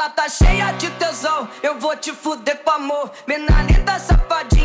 ela tá cheia de tesão. Eu vou te fuder com amor. menina linda, safadinha.